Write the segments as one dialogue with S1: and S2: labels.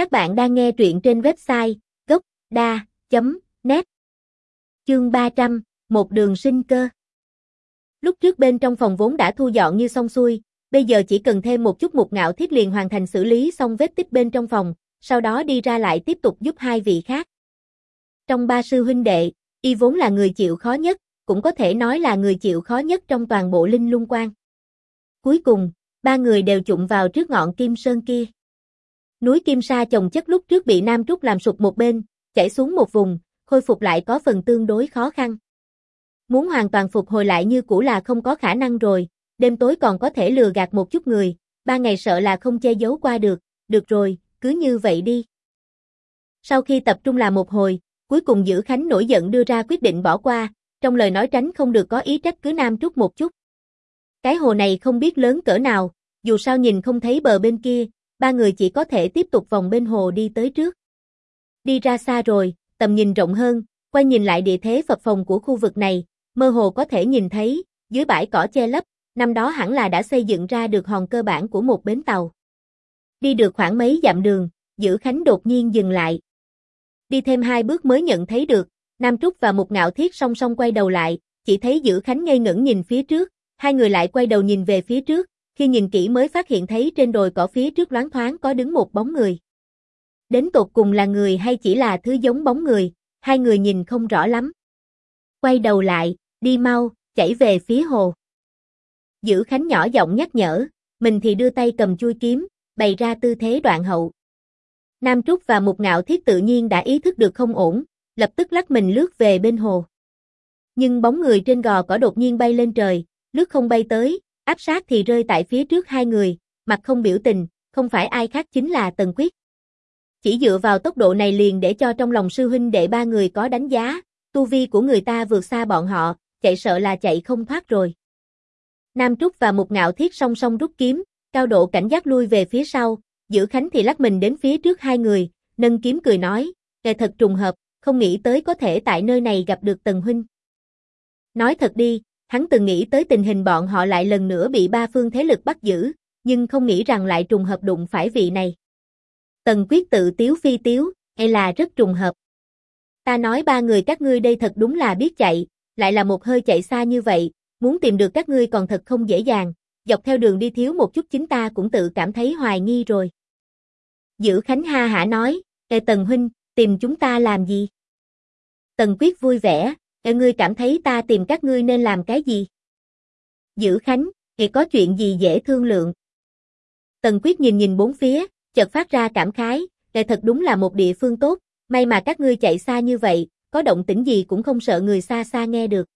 S1: Các bạn đang nghe truyện trên website gocda net Chương 300, một đường sinh cơ. Lúc trước bên trong phòng vốn đã thu dọn như xong xuôi, bây giờ chỉ cần thêm một chút mục ngạo thiết liền hoàn thành xử lý xong vết tích bên trong phòng, sau đó đi ra lại tiếp tục giúp hai vị khác. Trong ba sư huynh đệ, y vốn là người chịu khó nhất, cũng có thể nói là người chịu khó nhất trong toàn bộ linh lung quan. Cuối cùng, ba người đều trụng vào trước ngọn kim sơn kia. Núi Kim Sa chồng chất lúc trước bị Nam Trúc làm sụp một bên, chảy xuống một vùng, khôi phục lại có phần tương đối khó khăn. Muốn hoàn toàn phục hồi lại như cũ là không có khả năng rồi, đêm tối còn có thể lừa gạt một chút người, ba ngày sợ là không che giấu qua được, được rồi, cứ như vậy đi. Sau khi tập trung là một hồi, cuối cùng giữ Khánh nổi giận đưa ra quyết định bỏ qua, trong lời nói tránh không được có ý trách cứ Nam Trúc một chút. Cái hồ này không biết lớn cỡ nào, dù sao nhìn không thấy bờ bên kia, ba người chỉ có thể tiếp tục vòng bên hồ đi tới trước. Đi ra xa rồi, tầm nhìn rộng hơn, quay nhìn lại địa thế phật phòng của khu vực này, mơ hồ có thể nhìn thấy, dưới bãi cỏ che lấp, năm đó hẳn là đã xây dựng ra được hòn cơ bản của một bến tàu. Đi được khoảng mấy dặm đường, Giữ Khánh đột nhiên dừng lại. Đi thêm hai bước mới nhận thấy được, Nam Trúc và Mục Ngạo Thiết song song quay đầu lại, chỉ thấy Giữ Khánh ngây ngẩn nhìn phía trước, hai người lại quay đầu nhìn về phía trước, khi nhìn kỹ mới phát hiện thấy trên đồi cỏ phía trước loáng thoáng có đứng một bóng người. Đến tột cùng là người hay chỉ là thứ giống bóng người, hai người nhìn không rõ lắm. Quay đầu lại, đi mau, chảy về phía hồ. Giữ Khánh nhỏ giọng nhắc nhở, mình thì đưa tay cầm chui kiếm, bày ra tư thế đoạn hậu. Nam Trúc và Mục Ngạo Thiết tự nhiên đã ý thức được không ổn, lập tức lắc mình lướt về bên hồ. Nhưng bóng người trên gò cỏ đột nhiên bay lên trời, lướt không bay tới, áp sát thì rơi tại phía trước hai người, mặt không biểu tình, không phải ai khác chính là Tần Quyết. Chỉ dựa vào tốc độ này liền để cho trong lòng sư huynh đệ ba người có đánh giá, tu vi của người ta vượt xa bọn họ, chạy sợ là chạy không thoát rồi. Nam Trúc và Mục Ngạo Thiết song song rút kiếm, cao độ cảnh giác lui về phía sau, giữ Khánh thì lắc mình đến phía trước hai người, nâng kiếm cười nói, kẻ thật trùng hợp, không nghĩ tới có thể tại nơi này gặp được Tần Huynh. Nói thật đi, Hắn từng nghĩ tới tình hình bọn họ lại lần nữa bị ba phương thế lực bắt giữ, nhưng không nghĩ rằng lại trùng hợp đụng phải vị này. Tần quyết tự tiếu phi tiếu, hay là rất trùng hợp. Ta nói ba người các ngươi đây thật đúng là biết chạy, lại là một hơi chạy xa như vậy, muốn tìm được các ngươi còn thật không dễ dàng, dọc theo đường đi thiếu một chút chính ta cũng tự cảm thấy hoài nghi rồi. Giữ Khánh Ha hả nói, Ê Tần Huynh, tìm chúng ta làm gì? Tần Quyết vui vẻ, e ngươi cảm thấy ta tìm các ngươi nên làm cái gì? Giữ Khánh, thì có chuyện gì dễ thương lượng? Tần Quyết nhìn nhìn bốn phía, chợt phát ra cảm khái, đây thật đúng là một địa phương tốt, may mà các ngươi chạy xa như vậy, có động tĩnh gì cũng không sợ người xa xa nghe được.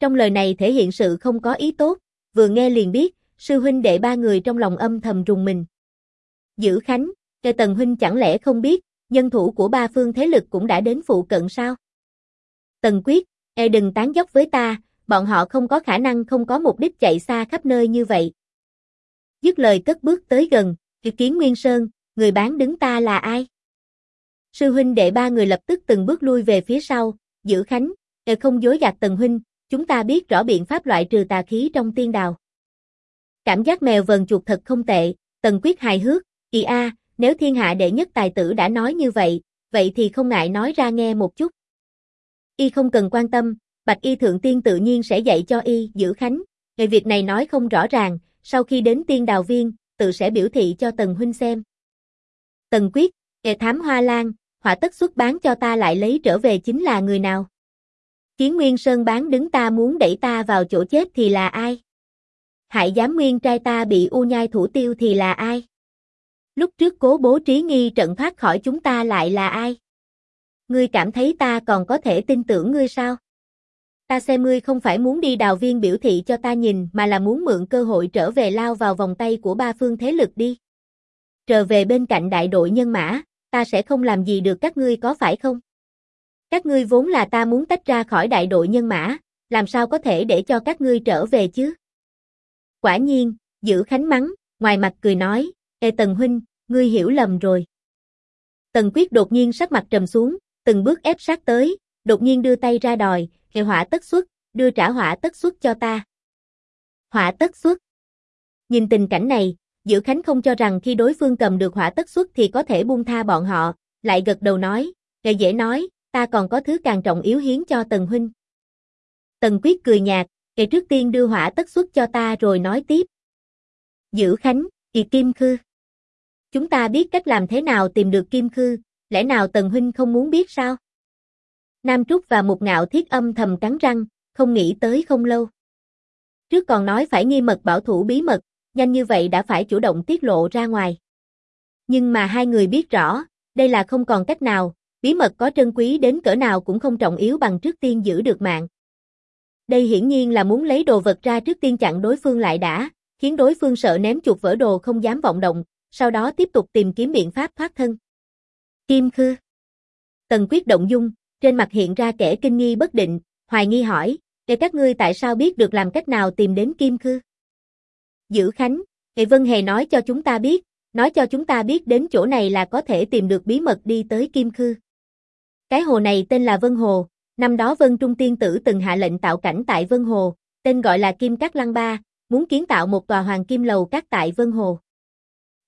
S1: Trong lời này thể hiện sự không có ý tốt, vừa nghe liền biết, sư huynh đệ ba người trong lòng âm thầm rùng mình. Giữ Khánh, kê Tần Huynh chẳng lẽ không biết, nhân thủ của ba phương thế lực cũng đã đến phụ cận sao? Tần Quyết, e đừng tán dốc với ta, bọn họ không có khả năng không có mục đích chạy xa khắp nơi như vậy. Dứt lời cất bước tới gần, dự kiến Nguyên Sơn, người bán đứng ta là ai? Sư huynh đệ ba người lập tức từng bước lui về phía sau, giữ khánh, e không dối gạt Tần huynh, chúng ta biết rõ biện pháp loại trừ tà khí trong tiên đào. Cảm giác mèo vần chuột thật không tệ, Tần Quyết hài hước, kỳ a, nếu thiên hạ đệ nhất tài tử đã nói như vậy, vậy thì không ngại nói ra nghe một chút y không cần quan tâm, Bạch Y Thượng Tiên tự nhiên sẽ dạy cho y giữ khánh. Người việc này nói không rõ ràng, sau khi đến tiên đào viên, tự sẽ biểu thị cho Tần Huynh xem. Tần Quyết, nghề thám hoa lan, họa tất xuất bán cho ta lại lấy trở về chính là người nào? Kiến Nguyên Sơn bán đứng ta muốn đẩy ta vào chỗ chết thì là ai? Hại giám nguyên trai ta bị u nhai thủ tiêu thì là ai? Lúc trước cố bố trí nghi trận thoát khỏi chúng ta lại là ai? ngươi cảm thấy ta còn có thể tin tưởng ngươi sao? Ta xem ngươi không phải muốn đi đào viên biểu thị cho ta nhìn mà là muốn mượn cơ hội trở về lao vào vòng tay của ba phương thế lực đi. Trở về bên cạnh đại đội nhân mã, ta sẽ không làm gì được các ngươi có phải không? Các ngươi vốn là ta muốn tách ra khỏi đại đội nhân mã, làm sao có thể để cho các ngươi trở về chứ? Quả nhiên, giữ khánh mắng, ngoài mặt cười nói, Ê Tần Huynh, ngươi hiểu lầm rồi. Tần Quyết đột nhiên sắc mặt trầm xuống, từng bước ép sát tới, đột nhiên đưa tay ra đòi, "Hệ hỏa tất xuất, đưa trả hỏa tất xuất cho ta." hỏa tất xuất. Nhìn tình cảnh này, Diệu Khánh không cho rằng khi đối phương cầm được hỏa tất xuất thì có thể buông tha bọn họ, lại gật đầu nói, "Hệ dễ nói, ta còn có thứ càng trọng yếu hiến cho Tần huynh." Tần Quyết cười nhạt, "Kệ trước tiên đưa hỏa tất xuất cho ta rồi nói tiếp." Diệu Khánh, "Kỳ Kim Khư, chúng ta biết cách làm thế nào tìm được Kim Khư, lẽ nào Tần Huynh không muốn biết sao? Nam Trúc và một Ngạo Thiết âm thầm cắn răng, không nghĩ tới không lâu. Trước còn nói phải nghi mật bảo thủ bí mật, nhanh như vậy đã phải chủ động tiết lộ ra ngoài. Nhưng mà hai người biết rõ, đây là không còn cách nào, bí mật có trân quý đến cỡ nào cũng không trọng yếu bằng trước tiên giữ được mạng. Đây hiển nhiên là muốn lấy đồ vật ra trước tiên chặn đối phương lại đã, khiến đối phương sợ ném chuột vỡ đồ không dám vọng động, sau đó tiếp tục tìm kiếm biện pháp thoát thân. Kim Khư. Tần Quyết động dung, trên mặt hiện ra kẻ kinh nghi bất định, hoài nghi hỏi, để các ngươi tại sao biết được làm cách nào tìm đến Kim Khư? Giữ Khánh, Nghệ Vân Hề nói cho chúng ta biết, nói cho chúng ta biết đến chỗ này là có thể tìm được bí mật đi tới Kim Khư. Cái hồ này tên là Vân Hồ, năm đó Vân Trung Tiên Tử từng hạ lệnh tạo cảnh tại Vân Hồ, tên gọi là Kim Cát Lăng Ba, muốn kiến tạo một tòa hoàng kim lầu cát tại Vân Hồ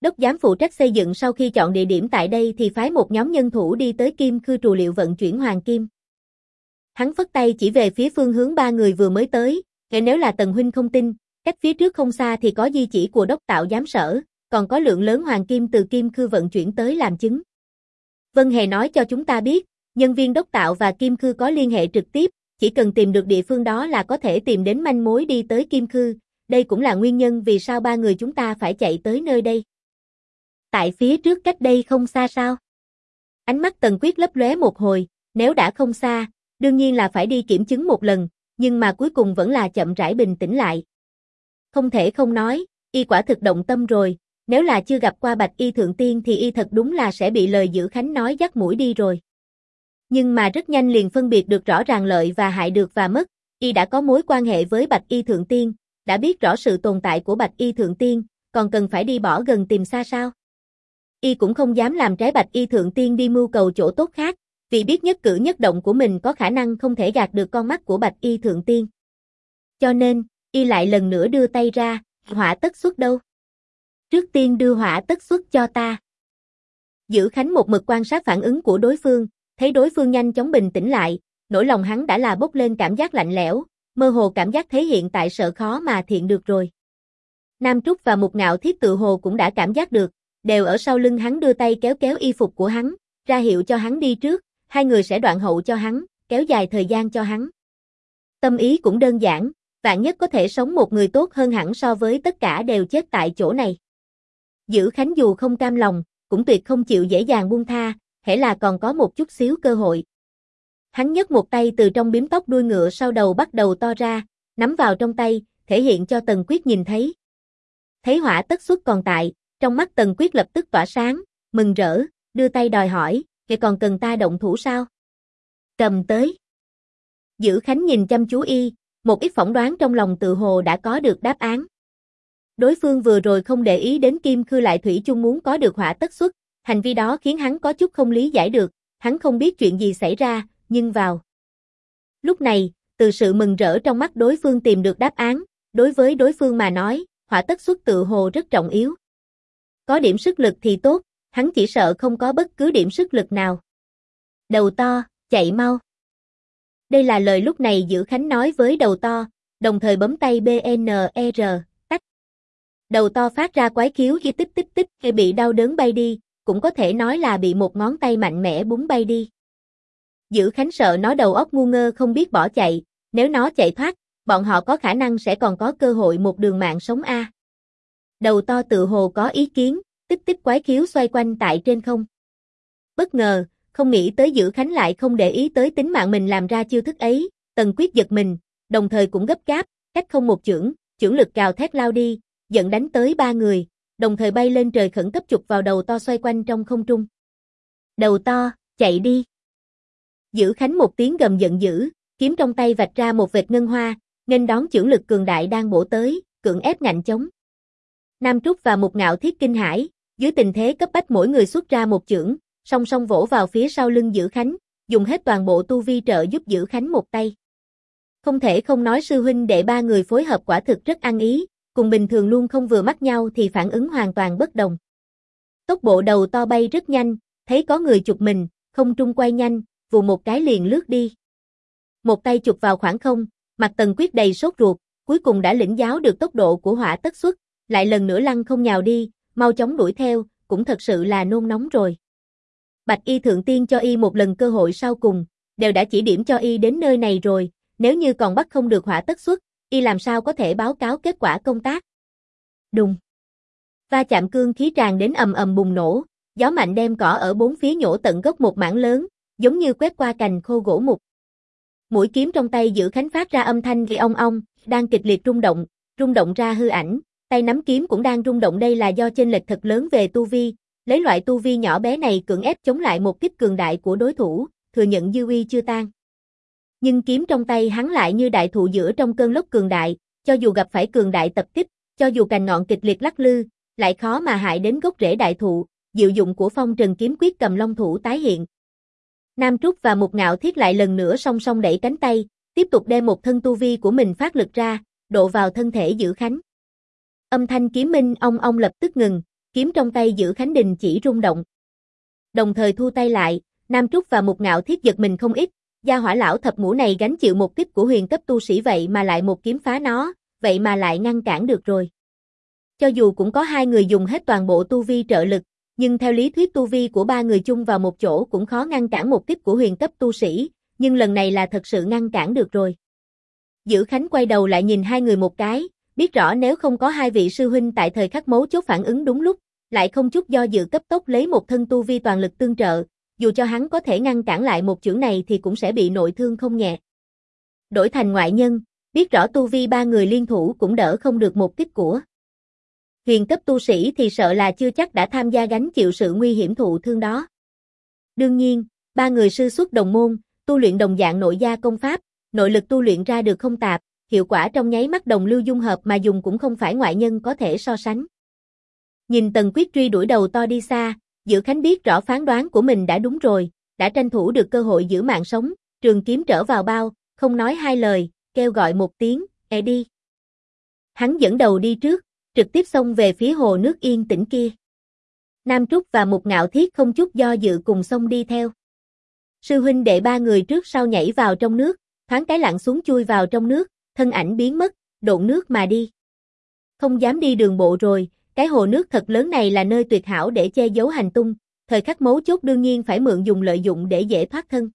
S1: đốc giám phụ trách xây dựng sau khi chọn địa điểm tại đây thì phái một nhóm nhân thủ đi tới Kim Khư trù liệu vận chuyển hoàng kim. Hắn phất tay chỉ về phía phương hướng ba người vừa mới tới, kể nếu là Tần Huynh không tin, cách phía trước không xa thì có di chỉ của đốc tạo giám sở, còn có lượng lớn hoàng kim từ Kim Khư vận chuyển tới làm chứng. Vân Hề nói cho chúng ta biết, nhân viên đốc tạo và Kim Khư có liên hệ trực tiếp, chỉ cần tìm được địa phương đó là có thể tìm đến manh mối đi tới Kim Khư, đây cũng là nguyên nhân vì sao ba người chúng ta phải chạy tới nơi đây tại phía trước cách đây không xa sao? Ánh mắt Tần Quyết lấp lóe một hồi, nếu đã không xa, đương nhiên là phải đi kiểm chứng một lần, nhưng mà cuối cùng vẫn là chậm rãi bình tĩnh lại. Không thể không nói, y quả thực động tâm rồi, nếu là chưa gặp qua Bạch Y Thượng Tiên thì y thật đúng là sẽ bị lời giữ khánh nói dắt mũi đi rồi. Nhưng mà rất nhanh liền phân biệt được rõ ràng lợi và hại được và mất, y đã có mối quan hệ với Bạch Y Thượng Tiên, đã biết rõ sự tồn tại của Bạch Y Thượng Tiên, còn cần phải đi bỏ gần tìm xa sao? y cũng không dám làm trái bạch y thượng tiên đi mưu cầu chỗ tốt khác, vì biết nhất cử nhất động của mình có khả năng không thể gạt được con mắt của bạch y thượng tiên. Cho nên, y lại lần nữa đưa tay ra, hỏa tất xuất đâu. Trước tiên đưa hỏa tất xuất cho ta. Giữ Khánh một mực quan sát phản ứng của đối phương, thấy đối phương nhanh chóng bình tĩnh lại, nỗi lòng hắn đã là bốc lên cảm giác lạnh lẽo, mơ hồ cảm giác thấy hiện tại sợ khó mà thiện được rồi. Nam Trúc và Mục Ngạo Thiết tự hồ cũng đã cảm giác được, đều ở sau lưng hắn đưa tay kéo kéo y phục của hắn, ra hiệu cho hắn đi trước, hai người sẽ đoạn hậu cho hắn, kéo dài thời gian cho hắn. Tâm ý cũng đơn giản, vạn nhất có thể sống một người tốt hơn hẳn so với tất cả đều chết tại chỗ này. Giữ Khánh dù không cam lòng, cũng tuyệt không chịu dễ dàng buông tha, hễ là còn có một chút xíu cơ hội. Hắn nhấc một tay từ trong biếm tóc đuôi ngựa sau đầu bắt đầu to ra, nắm vào trong tay, thể hiện cho Tần Quyết nhìn thấy. Thấy hỏa tất xuất còn tại, trong mắt Tần Quyết lập tức tỏa sáng, mừng rỡ, đưa tay đòi hỏi, vậy còn cần ta động thủ sao? Cầm tới. Giữ Khánh nhìn chăm chú y, một ít phỏng đoán trong lòng tự hồ đã có được đáp án. Đối phương vừa rồi không để ý đến Kim Khư lại Thủy chung muốn có được hỏa tất xuất, hành vi đó khiến hắn có chút không lý giải được, hắn không biết chuyện gì xảy ra, nhưng vào. Lúc này, từ sự mừng rỡ trong mắt đối phương tìm được đáp án, đối với đối phương mà nói, hỏa tất xuất tự hồ rất trọng yếu có điểm sức lực thì tốt, hắn chỉ sợ không có bất cứ điểm sức lực nào. Đầu to, chạy mau. Đây là lời lúc này Giữ Khánh nói với đầu to, đồng thời bấm tay BNER, tách. Đầu to phát ra quái khiếu khi tích tích tích hay bị đau đớn bay đi, cũng có thể nói là bị một ngón tay mạnh mẽ búng bay đi. Giữ Khánh sợ nó đầu óc ngu ngơ không biết bỏ chạy, nếu nó chạy thoát, bọn họ có khả năng sẽ còn có cơ hội một đường mạng sống a đầu to tự hồ có ý kiến, tích tích quái khiếu xoay quanh tại trên không. Bất ngờ, không nghĩ tới giữ Khánh lại không để ý tới tính mạng mình làm ra chiêu thức ấy, Tần Quyết giật mình, đồng thời cũng gấp cáp, cách không một chưởng, chưởng lực cào thét lao đi, dẫn đánh tới ba người, đồng thời bay lên trời khẩn cấp chụp vào đầu to xoay quanh trong không trung. Đầu to, chạy đi. Giữ Khánh một tiếng gầm giận dữ, kiếm trong tay vạch ra một vệt ngân hoa, nên đón chưởng lực cường đại đang bổ tới, cưỡng ép ngạnh chống. Nam Trúc và Mục Ngạo Thiết kinh hải dưới tình thế cấp bách mỗi người xuất ra một chưởng, song song vỗ vào phía sau lưng Giữ Khánh, dùng hết toàn bộ tu vi trợ giúp Giữ Khánh một tay. Không thể không nói sư huynh để ba người phối hợp quả thực rất ăn ý, cùng bình thường luôn không vừa mắt nhau thì phản ứng hoàn toàn bất đồng. Tốc bộ đầu to bay rất nhanh, thấy có người chụp mình, không trung quay nhanh, vù một cái liền lướt đi. Một tay chụp vào khoảng không, mặt tần quyết đầy sốt ruột, cuối cùng đã lĩnh giáo được tốc độ của hỏa tất xuất, lại lần nữa lăn không nhào đi, mau chóng đuổi theo, cũng thật sự là nôn nóng rồi. Bạch y thượng tiên cho y một lần cơ hội sau cùng, đều đã chỉ điểm cho y đến nơi này rồi, nếu như còn bắt không được hỏa tất xuất, y làm sao có thể báo cáo kết quả công tác. Đùng. Va chạm cương khí tràn đến ầm ầm bùng nổ, gió mạnh đem cỏ ở bốn phía nhổ tận gốc một mảng lớn, giống như quét qua cành khô gỗ mục. Mũi kiếm trong tay giữ khánh phát ra âm thanh ghi ong ong, đang kịch liệt rung động, rung động ra hư ảnh, tay nắm kiếm cũng đang rung động đây là do chênh lệch thật lớn về tu vi, lấy loại tu vi nhỏ bé này cưỡng ép chống lại một kích cường đại của đối thủ, thừa nhận dư uy chưa tan. Nhưng kiếm trong tay hắn lại như đại thụ giữa trong cơn lốc cường đại, cho dù gặp phải cường đại tập kích, cho dù cành ngọn kịch liệt lắc lư, lại khó mà hại đến gốc rễ đại thụ, diệu dụng của phong trần kiếm quyết cầm long thủ tái hiện. Nam Trúc và Mục Ngạo Thiết lại lần nữa song song đẩy cánh tay, tiếp tục đem một thân tu vi của mình phát lực ra, độ vào thân thể giữ khánh. Âm thanh kiếm minh ong ong lập tức ngừng, kiếm trong tay giữ Khánh Đình chỉ rung động. Đồng thời thu tay lại, Nam Trúc và một Ngạo Thiết giật mình không ít, gia hỏa lão thập mũ này gánh chịu một kích của huyền cấp tu sĩ vậy mà lại một kiếm phá nó, vậy mà lại ngăn cản được rồi. Cho dù cũng có hai người dùng hết toàn bộ tu vi trợ lực, nhưng theo lý thuyết tu vi của ba người chung vào một chỗ cũng khó ngăn cản một kích của huyền cấp tu sĩ, nhưng lần này là thật sự ngăn cản được rồi. Giữ Khánh quay đầu lại nhìn hai người một cái, Biết rõ nếu không có hai vị sư huynh tại thời khắc mấu chốt phản ứng đúng lúc, lại không chút do dự cấp tốc lấy một thân tu vi toàn lực tương trợ, dù cho hắn có thể ngăn cản lại một chưởng này thì cũng sẽ bị nội thương không nhẹ. Đổi thành ngoại nhân, biết rõ tu vi ba người liên thủ cũng đỡ không được một kích của. Huyền cấp tu sĩ thì sợ là chưa chắc đã tham gia gánh chịu sự nguy hiểm thụ thương đó. Đương nhiên, ba người sư xuất đồng môn, tu luyện đồng dạng nội gia công pháp, nội lực tu luyện ra được không tạp, hiệu quả trong nháy mắt đồng lưu dung hợp mà dùng cũng không phải ngoại nhân có thể so sánh. Nhìn Tần Quyết truy đuổi đầu to đi xa, Dự Khánh biết rõ phán đoán của mình đã đúng rồi, đã tranh thủ được cơ hội giữ mạng sống, trường kiếm trở vào bao, không nói hai lời, kêu gọi một tiếng, e đi. Hắn dẫn đầu đi trước, trực tiếp xông về phía hồ nước yên tĩnh kia. Nam Trúc và Mục Ngạo Thiết không chút do dự cùng xông đi theo. Sư huynh đệ ba người trước sau nhảy vào trong nước, thoáng cái lặn xuống chui vào trong nước, thân ảnh biến mất, độn nước mà đi. Không dám đi đường bộ rồi, cái hồ nước thật lớn này là nơi tuyệt hảo để che giấu hành tung, thời khắc mấu chốt đương nhiên phải mượn dùng lợi dụng để dễ thoát thân.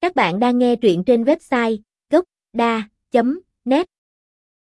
S1: Các bạn đang nghe truyện trên website gocda.net